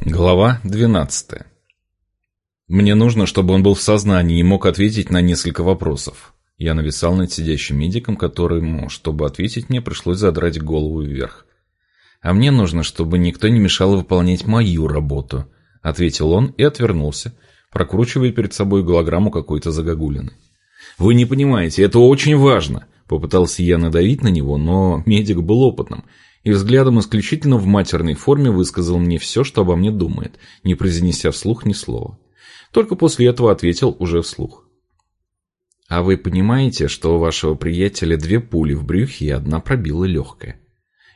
Глава 12. Мне нужно, чтобы он был в сознании и мог ответить на несколько вопросов. Я нависал над сидящим медиком, которому, чтобы ответить мне, пришлось задрать голову вверх. «А мне нужно, чтобы никто не мешал выполнять мою работу», — ответил он и отвернулся, прокручивая перед собой голограмму какой-то загогулины. «Вы не понимаете, это очень важно!» Попытался я надавить на него, но медик был опытным — и взглядом исключительно в матерной форме высказал мне все, что обо мне думает, не произнеся вслух ни слова. Только после этого ответил уже вслух. «А вы понимаете, что у вашего приятеля две пули в брюхе и одна пробила легкое?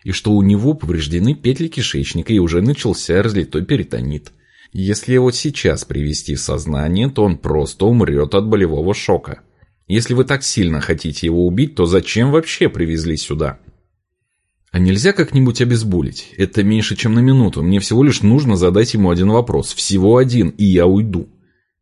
И что у него повреждены петли кишечника и уже начался разлитой перитонит? Если его сейчас привести в сознание, то он просто умрет от болевого шока. Если вы так сильно хотите его убить, то зачем вообще привезли сюда?» А нельзя как-нибудь обезболить? Это меньше, чем на минуту. Мне всего лишь нужно задать ему один вопрос. Всего один, и я уйду.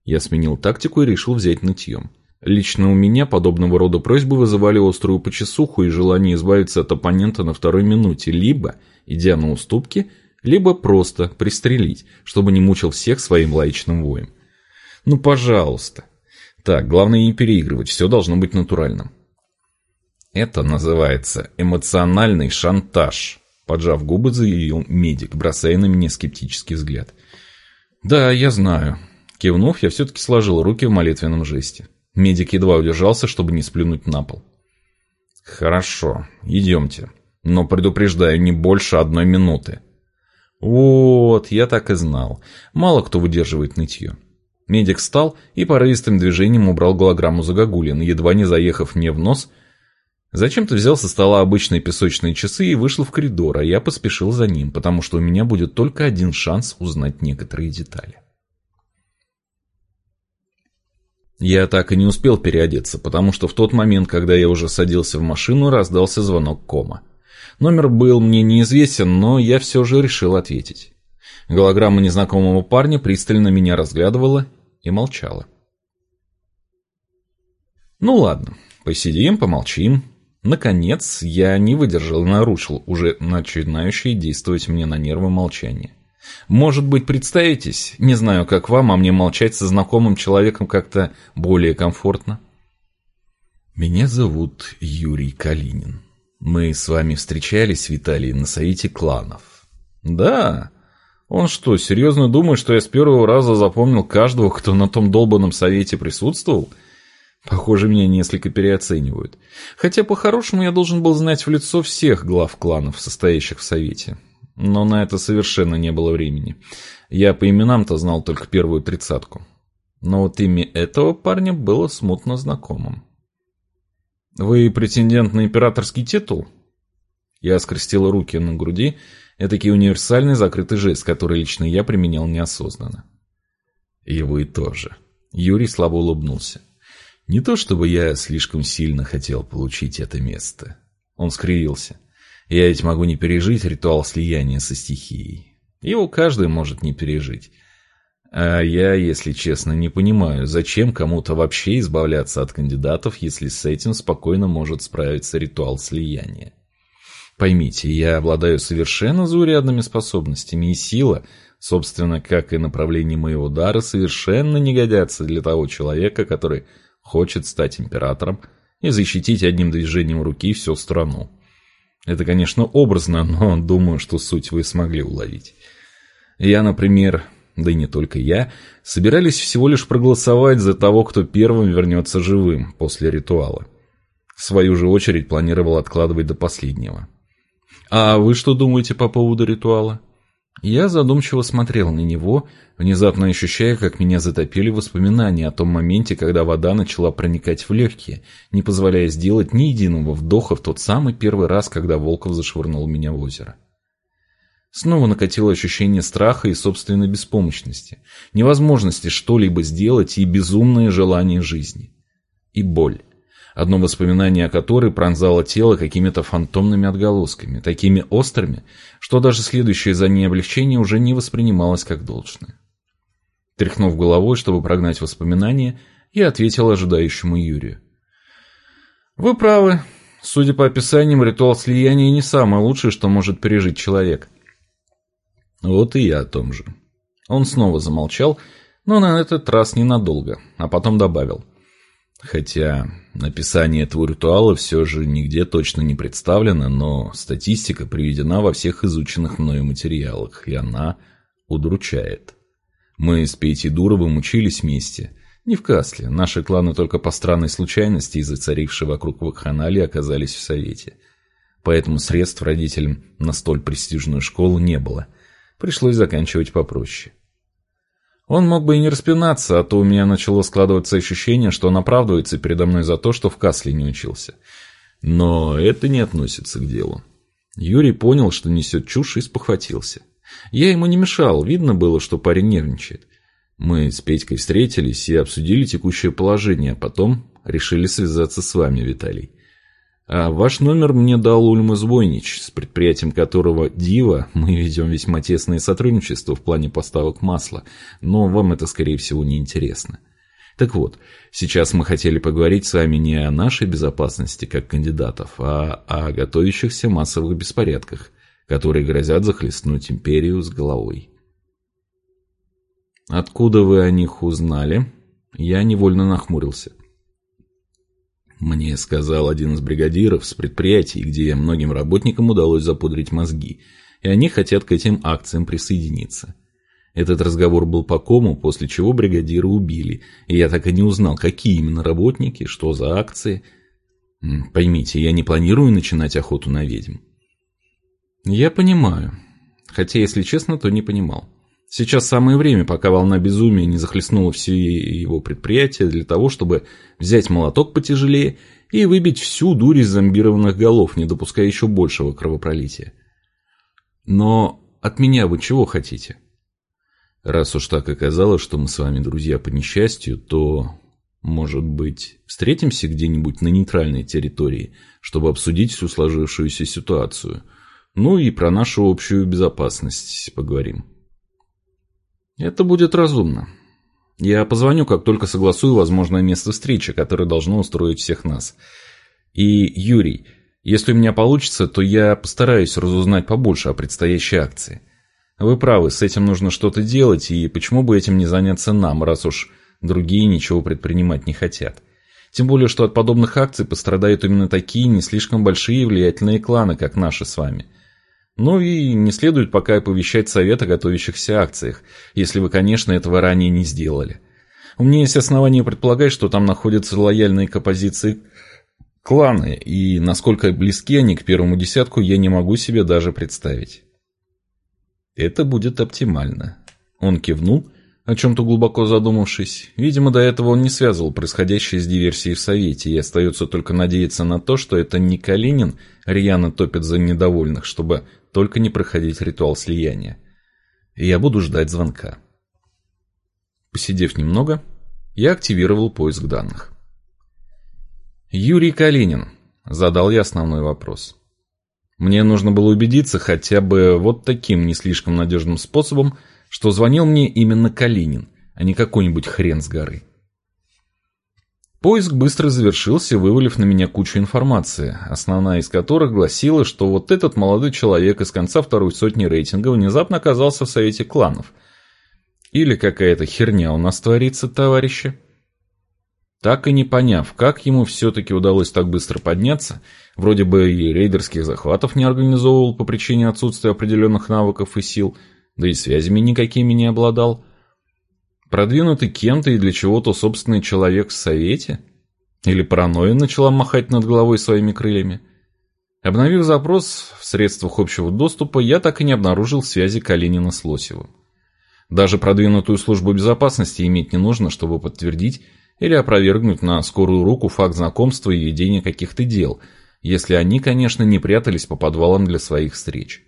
Я сменил тактику и решил взять нытьем. Лично у меня подобного рода просьбы вызывали острую почесуху и желание избавиться от оппонента на второй минуте, либо, идя на уступки, либо просто пристрелить, чтобы не мучил всех своим лаечным воем. Ну, пожалуйста. Так, главное не переигрывать, все должно быть натуральным. Это называется эмоциональный шантаж. Поджав губы, заявил медик, бросая на меня скептический взгляд. Да, я знаю. Кивнув, я все-таки сложил руки в молитвенном жесте. Медик едва удержался, чтобы не сплюнуть на пол. Хорошо, идемте. Но предупреждаю, не больше одной минуты. Вот, я так и знал. Мало кто выдерживает нытье. Медик встал и порывистым движением убрал голограмму загогулин, едва не заехав мне в нос – Зачем-то взял со стола обычные песочные часы и вышел в коридор, а я поспешил за ним, потому что у меня будет только один шанс узнать некоторые детали. Я так и не успел переодеться, потому что в тот момент, когда я уже садился в машину, раздался звонок кома. Номер был мне неизвестен, но я все же решил ответить. Голограмма незнакомого парня пристально меня разглядывала и молчала. Ну ладно, посидим, помолчим, Наконец, я не выдержал и нарушил уже начинающее действовать мне на нервы молчание. Может быть, представитесь? Не знаю, как вам, а мне молчать со знакомым человеком как-то более комфортно. Меня зовут Юрий Калинин. Мы с вами встречались, Виталий, на совете кланов. Да? Он что, серьезно думает, что я с первого раза запомнил каждого, кто на том долбанном совете присутствовал? — Похоже, меня несколько переоценивают. Хотя, по-хорошему, я должен был знать в лицо всех глав кланов, состоящих в Совете. Но на это совершенно не было времени. Я по именам-то знал только первую тридцатку. Но вот имя этого парня было смутно знакомым. «Вы претендент на императорский титул?» Я скрестил руки на груди. Этакий универсальный закрытый жест, который лично я применял неосознанно. «И вы тоже». Юрий слабо улыбнулся. Не то чтобы я слишком сильно хотел получить это место. Он скривился. Я ведь могу не пережить ритуал слияния со стихией. Его каждый может не пережить. А я, если честно, не понимаю, зачем кому-то вообще избавляться от кандидатов, если с этим спокойно может справиться ритуал слияния. Поймите, я обладаю совершенно заурядными способностями, и сила, собственно, как и направление моего дара, совершенно не годятся для того человека, который хочет стать императором и защитить одним движением руки всю страну. Это, конечно, образно, но думаю, что суть вы смогли уловить. Я, например, да и не только я, собирались всего лишь проголосовать за того, кто первым вернется живым после ритуала. В свою же очередь планировал откладывать до последнего. А вы что думаете по поводу ритуала? Я задумчиво смотрел на него, внезапно ощущая, как меня затопили воспоминания о том моменте, когда вода начала проникать в легкие, не позволяя сделать ни единого вдоха в тот самый первый раз, когда Волков зашвырнул меня в озеро. Снова накатило ощущение страха и собственной беспомощности, невозможности что-либо сделать и безумное желание жизни. И боль одно воспоминание о которой пронзало тело какими-то фантомными отголосками, такими острыми, что даже следующее за ней облегчение уже не воспринималось как должное. Тряхнув головой, чтобы прогнать воспоминания, я ответил ожидающему Юрию. «Вы правы. Судя по описаниям, ритуал слияния не самое лучшее, что может пережить человек». «Вот и я о том же. Он снова замолчал, но на этот раз ненадолго, а потом добавил. Хотя описание этого ритуала все же нигде точно не представлено, но статистика приведена во всех изученных мною материалах, и она удручает. Мы с Петей Дуровым учились вместе. Не в Касле. Наши кланы только по странной случайности из-за царившей вокруг вакханалии оказались в Совете. Поэтому средств родителям на столь престижную школу не было. Пришлось заканчивать попроще. Он мог бы и не распинаться, а то у меня начало складываться ощущение, что он оправдывается передо мной за то, что в Касле не учился. Но это не относится к делу. Юрий понял, что несет чушь и спохватился. Я ему не мешал, видно было, что парень нервничает. Мы с Петькой встретились и обсудили текущее положение, а потом решили связаться с вами, Виталий. А ваш номер мне дал Ульмас Войнич, с предприятием которого «Дива» мы ведем весьма тесное сотрудничество в плане поставок масла, но вам это, скорее всего, не интересно. Так вот, сейчас мы хотели поговорить с вами не о нашей безопасности как кандидатов, а о готовящихся массовых беспорядках, которые грозят захлестнуть империю с головой. Откуда вы о них узнали? Я невольно нахмурился. Мне сказал один из бригадиров с предприятий, где многим работникам удалось запудрить мозги, и они хотят к этим акциям присоединиться. Этот разговор был по кому, после чего бригадира убили, и я так и не узнал, какие именно работники, что за акции. Поймите, я не планирую начинать охоту на ведьм. Я понимаю. Хотя, если честно, то не понимал. Сейчас самое время, пока волна безумия не захлестнула все его предприятия, для того, чтобы взять молоток потяжелее и выбить всю дурь из зомбированных голов, не допуская еще большего кровопролития. Но от меня вы чего хотите? Раз уж так оказалось, что мы с вами друзья по несчастью, то, может быть, встретимся где-нибудь на нейтральной территории, чтобы обсудить всю сложившуюся ситуацию. Ну и про нашу общую безопасность поговорим. Это будет разумно. Я позвоню, как только согласую возможное место встречи, которое должно устроить всех нас. И, Юрий, если у меня получится, то я постараюсь разузнать побольше о предстоящей акции. Вы правы, с этим нужно что-то делать, и почему бы этим не заняться нам, раз уж другие ничего предпринимать не хотят. Тем более, что от подобных акций пострадают именно такие не слишком большие и влиятельные кланы, как наши с вами. Ну и не следует пока оповещать совет о готовящихся акциях, если вы, конечно, этого ранее не сделали. У меня есть основания предполагать, что там находятся лояльные к оппозиции кланы, и насколько близки они к первому десятку, я не могу себе даже представить. Это будет оптимально. Он кивнул, о чем-то глубоко задумавшись. Видимо, до этого он не связывал происходящее с диверсией в Совете, и остается только надеяться на то, что это не Калинин рьяно топит за недовольных, чтобы только не проходить ритуал слияния. И я буду ждать звонка. Посидев немного, я активировал поиск данных. «Юрий Калинин», — задал я основной вопрос. Мне нужно было убедиться хотя бы вот таким не слишком надежным способом, что звонил мне именно Калинин, а не какой-нибудь хрен с горы. Поиск быстро завершился, вывалив на меня кучу информации, основная из которых гласила, что вот этот молодой человек из конца второй сотни рейтинга внезапно оказался в совете кланов. Или какая-то херня у нас творится, товарищи. Так и не поняв, как ему все-таки удалось так быстро подняться, вроде бы и рейдерских захватов не организовывал по причине отсутствия определенных навыков и сил, да и связями никакими не обладал – Продвинутый кем-то и для чего-то собственный человек в совете? Или паранойя начала махать над головой своими крыльями? Обновив запрос в средствах общего доступа, я так и не обнаружил связи Калинина с Лосевым. Даже продвинутую службу безопасности иметь не нужно, чтобы подтвердить или опровергнуть на скорую руку факт знакомства и ведения каких-то дел, если они, конечно, не прятались по подвалам для своих встреч.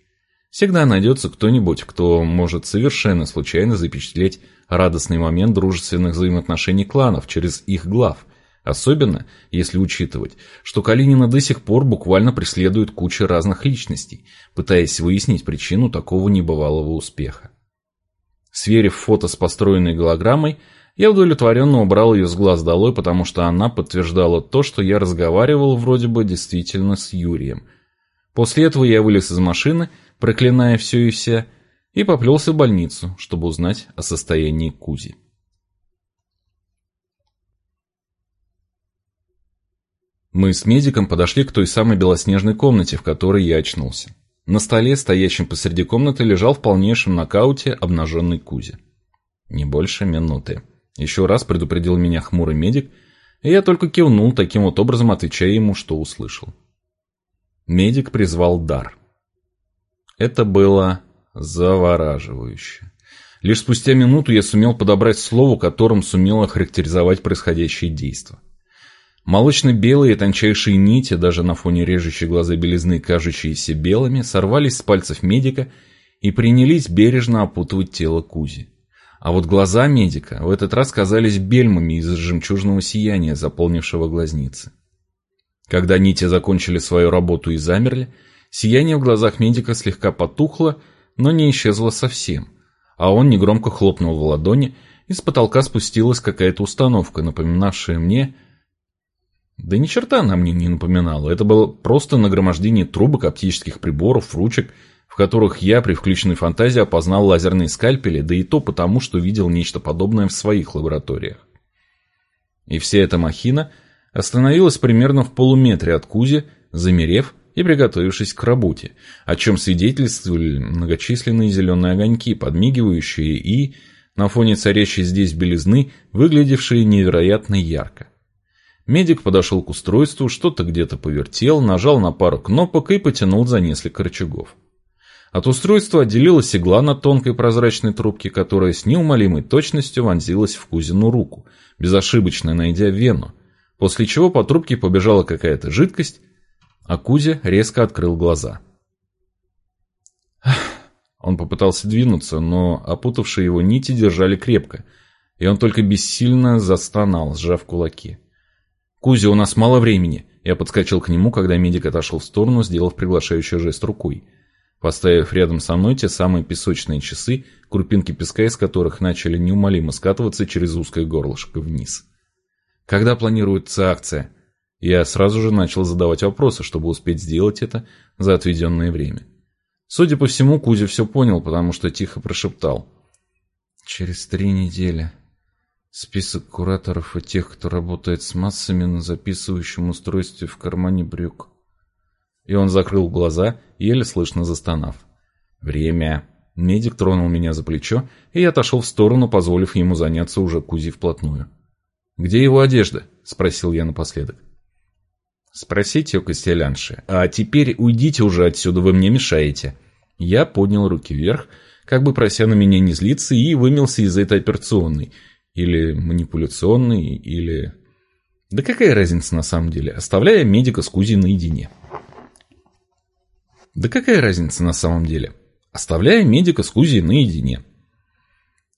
Всегда найдется кто-нибудь, кто может совершенно случайно запечатлеть радостный момент дружественных взаимоотношений кланов через их глав, особенно если учитывать, что Калинина до сих пор буквально преследует куча разных личностей, пытаясь выяснить причину такого небывалого успеха. Сверив фото с построенной голограммой, я удовлетворенно убрал ее с глаз долой, потому что она подтверждала то, что я разговаривал вроде бы действительно с Юрием. После этого я вылез из машины, проклиная все и вся, и поплелся в больницу, чтобы узнать о состоянии Кузи. Мы с медиком подошли к той самой белоснежной комнате, в которой я очнулся. На столе, стоящем посреди комнаты, лежал в полнейшем нокауте обнаженный Кузи. Не больше минуты. Еще раз предупредил меня хмурый медик, и я только кивнул, таким вот образом отвечая ему, что услышал. Медик призвал дар. Это было завораживающе. Лишь спустя минуту я сумел подобрать слово, которым сумел охарактеризовать происходящее действие. Молочно-белые тончайшие нити, даже на фоне режущей глаза белизны, кажущиеся белыми, сорвались с пальцев медика и принялись бережно опутывать тело Кузи. А вот глаза медика в этот раз казались бельмами из жемчужного сияния, заполнившего глазницы. Когда нити закончили свою работу и замерли, сияние в глазах медика слегка потухло, но не исчезло совсем, а он негромко хлопнул в ладони, и с потолка спустилась какая-то установка, напоминавшая мне – да ни черта она мне не напоминала. Это было просто нагромождение трубок, оптических приборов, ручек, в которых я при включенной фантазии опознал лазерные скальпели, да и то потому, что видел нечто подобное в своих лабораториях. И вся эта махина остановилась примерно в полуметре от Кузи, замерев и приготовившись к работе, о чем свидетельствовали многочисленные зеленые огоньки, подмигивающие и, на фоне царящей здесь белизны, выглядевшие невероятно ярко. Медик подошел к устройству, что-то где-то повертел, нажал на пару кнопок и потянул за несколько рычагов. От устройства отделилась игла на тонкой прозрачной трубке, которая с неумолимой точностью вонзилась в Кузину руку, безошибочно найдя вену, после чего по трубке побежала какая-то жидкость, а Кузя резко открыл глаза. Он попытался двинуться, но опутавшие его нити держали крепко, и он только бессильно застонал, сжав кулаки. «Кузя, у нас мало времени!» Я подскочил к нему, когда медик отошел в сторону, сделав приглашающий жест рукой. Поставив рядом со мной те самые песочные часы, крупинки песка из которых начали неумолимо скатываться через узкое горлышко вниз. «Когда планируется акция?» Я сразу же начал задавать вопросы, чтобы успеть сделать это за отведенное время. Судя по всему, Кузя все понял, потому что тихо прошептал. «Через три недели». Список кураторов и тех, кто работает с массами на записывающем устройстве в кармане брюк. И он закрыл глаза, еле слышно застонав. «Время!» Медик тронул меня за плечо, и я отошел в сторону, позволив ему заняться уже Кузи вплотную. «Где его одежда?» – спросил я напоследок. «Спросите у Костелянши. А теперь уйдите уже отсюда, вы мне мешаете». Я поднял руки вверх, как бы прося на меня не злиться, и вымелся из этой операционной – или манипуляционный, или... Да какая разница на самом деле, оставляя медика с Кузи наедине? Да какая разница на самом деле, оставляя медика с Кузи наедине?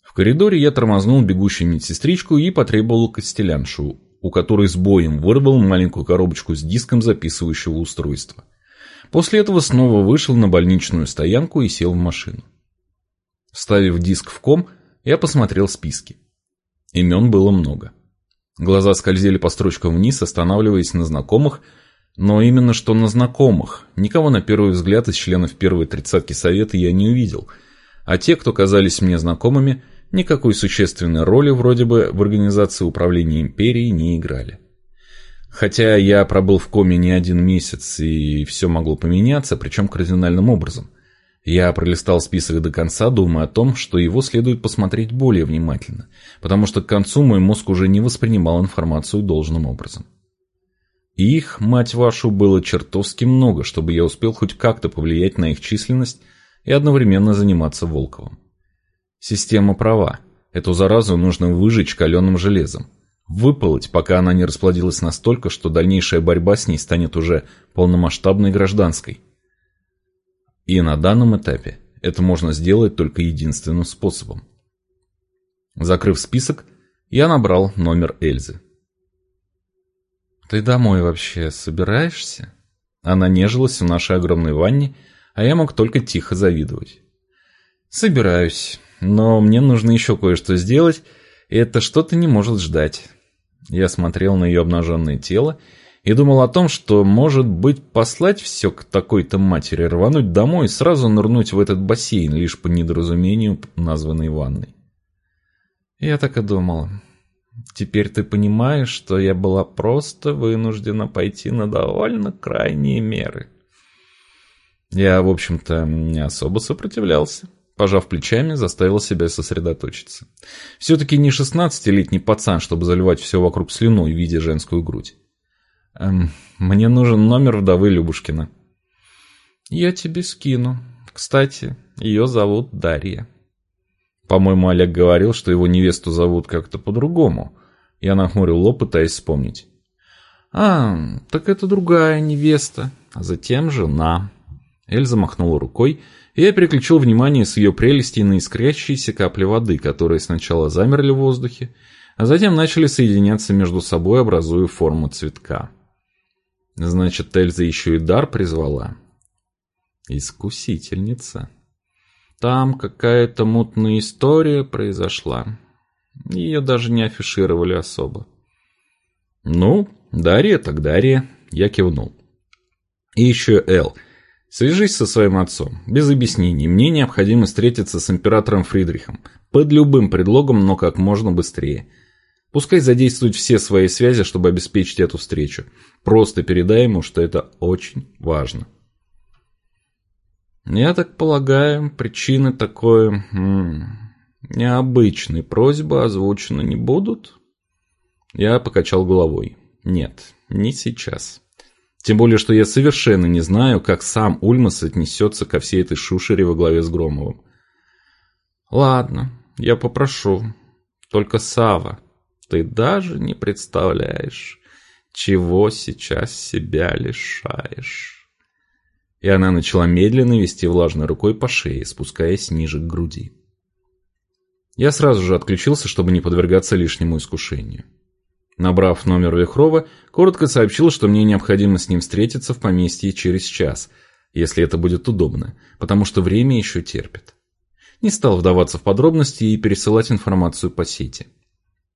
В коридоре я тормознул бегущую медсестричку и потребовал костеляншу, у которой с боем вырвал маленькую коробочку с диском записывающего устройства. После этого снова вышел на больничную стоянку и сел в машину. Вставив диск в ком, я посмотрел списки. Имен было много. Глаза скользили по строчкам вниз, останавливаясь на знакомых, но именно что на знакомых. Никого на первый взгляд из членов первой тридцатки совета я не увидел, а те, кто казались мне знакомыми, никакой существенной роли вроде бы в организации управления империей не играли. Хотя я пробыл в коме не один месяц, и все могло поменяться, причем кардинальным образом – я пролистал список до конца, думая о том, что его следует посмотреть более внимательно, потому что к концу мой мозг уже не воспринимал информацию должным образом. Их, мать вашу, было чертовски много, чтобы я успел хоть как-то повлиять на их численность и одновременно заниматься Волковым. Система права. Эту заразу нужно выжечь каленым железом. Выполоть, пока она не расплодилась настолько, что дальнейшая борьба с ней станет уже полномасштабной гражданской – и на данном этапе это можно сделать только единственным способом. Закрыв список, я набрал номер Эльзы. «Ты домой вообще собираешься?» Она нежилась в нашей огромной ванне, а я мог только тихо завидовать. «Собираюсь, но мне нужно еще кое-что сделать, и это что-то не может ждать». Я смотрел на ее обнаженное тело и думал о том, что, может быть, послать все к такой-то матери, рвануть домой и сразу нырнуть в этот бассейн, лишь по недоразумению названной ванной. Я так и думала. Теперь ты понимаешь, что я была просто вынуждена пойти на довольно крайние меры. Я, в общем-то, не особо сопротивлялся. Пожав плечами, заставил себя сосредоточиться. Все-таки не шестнадцатилетний пацан, чтобы заливать все вокруг слюной, видя женскую грудь. Эм, мне нужен номер вдовы Любушкина. Я тебе скину. Кстати, ее зовут Дарья. По-моему, Олег говорил, что его невесту зовут как-то по-другому. Я нахмурил лоб, пытаясь вспомнить. «А, так это другая невеста, а затем жена». Эльза махнула рукой, и я переключил внимание с ее прелестей на искрящиеся капли воды, которые сначала замерли в воздухе, а затем начали соединяться между собой, образуя форму цветка. Значит, Эльза еще и дар призвала. Искусительница. Там какая-то мутная история произошла. Ее даже не афишировали особо. Ну, Дарья так Дарья. Я кивнул. И еще Эл. Свяжись со своим отцом. Без объяснений. Мне необходимо встретиться с императором Фридрихом. Под любым предлогом, но как можно быстрее. Пускай задействует все свои связи, чтобы обеспечить эту встречу. Просто передай ему, что это очень важно. Я так полагаю, причины такой м -м, необычной просьбы озвучены не будут? Я покачал головой. Нет, не сейчас. Тем более, что я совершенно не знаю, как сам Ульмас отнесется ко всей этой шушере во главе с Громовым. Ладно, я попрошу. Только, Сава, ты даже не представляешь, чего сейчас себя лишаешь и она начала медленно вести влажной рукой по шее, спускаясь ниже к груди. Я сразу же отключился, чтобы не подвергаться лишнему искушению. Набрав номер Вихрова, коротко сообщил, что мне необходимо с ним встретиться в поместье через час, если это будет удобно, потому что время еще терпит. Не стал вдаваться в подробности и пересылать информацию по сети.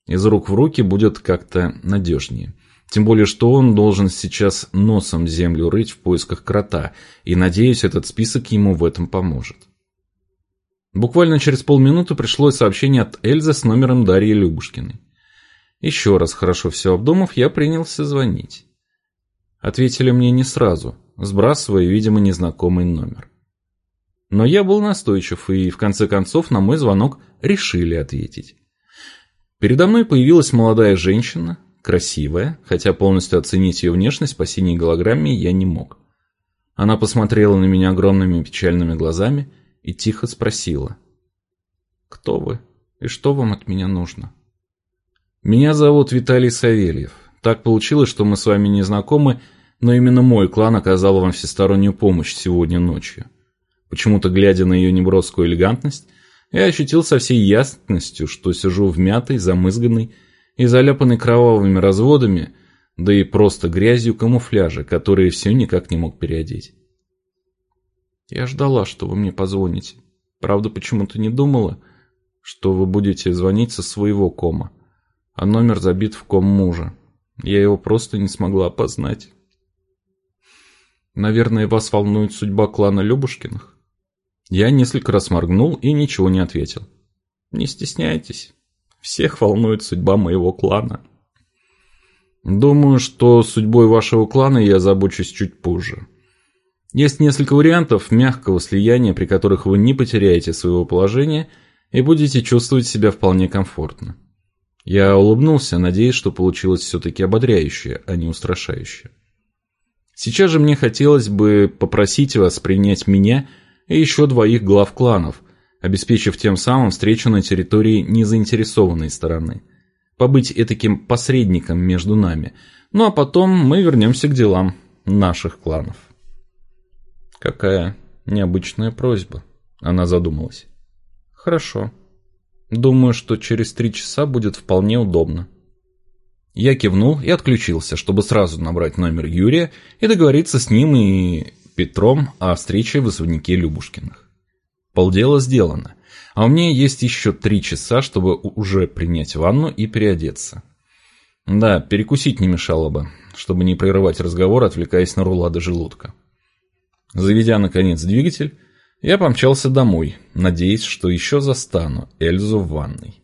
Из рук в руки будет как-то надежнее. Тем более, что он должен сейчас носом землю рыть в поисках крота, и, надеюсь, этот список ему в этом поможет. Буквально через полминуты пришло сообщение от Эльзы с номером Дарьи Любушкиной. Еще раз хорошо все обдумав, я принялся звонить. Ответили мне не сразу, сбрасывая, видимо, незнакомый номер. Но я был настойчив, и в конце концов на мой звонок решили ответить. Передо мной появилась молодая женщина, красивая, хотя полностью оценить ее внешность по синей голограмме я не мог. Она посмотрела на меня огромными печальными глазами и тихо спросила. «Кто вы? И что вам от меня нужно?» «Меня зовут Виталий Савельев. Так получилось, что мы с вами не знакомы, но именно мой клан оказал вам всестороннюю помощь сегодня ночью. Почему-то, глядя на ее неброскую элегантность, я ощутил со всей ясностью, что сижу в мятой, замызганной, и заляпанный кровавыми разводами, да и просто грязью камуфляжа, который все никак не мог переодеть. Я ждала, что вы мне позвоните. Правда, почему-то не думала, что вы будете звонить со своего кома, а номер забит в ком мужа. Я его просто не смогла опознать. Наверное, вас волнует судьба клана Любушкиных? Я несколько раз моргнул и ничего не ответил. Не стесняйтесь. Всех волнует судьба моего клана. Думаю, что судьбой вашего клана я забочусь чуть позже. Есть несколько вариантов мягкого слияния, при которых вы не потеряете своего положения и будете чувствовать себя вполне комфортно. Я улыбнулся, надеясь, что получилось все-таки ободряющее, а не устрашающее. Сейчас же мне хотелось бы попросить вас принять меня и еще двоих глав кланов, обеспечив тем самым встречу на территории незаинтересованной стороны. Побыть этаким посредником между нами. Ну а потом мы вернемся к делам наших кланов. Какая необычная просьба. Она задумалась. Хорошо. Думаю, что через три часа будет вполне удобно. Я кивнул и отключился, чтобы сразу набрать номер Юрия и договориться с ним и Петром о встрече в особняке Любушкиных. Полдела сделано. А у меня есть еще три часа, чтобы уже принять ванну и переодеться. Да, перекусить не мешало бы, чтобы не прерывать разговор, отвлекаясь на рулады желудка. Заведя, наконец, двигатель, я помчался домой, надеясь, что еще застану Эльзу в ванной.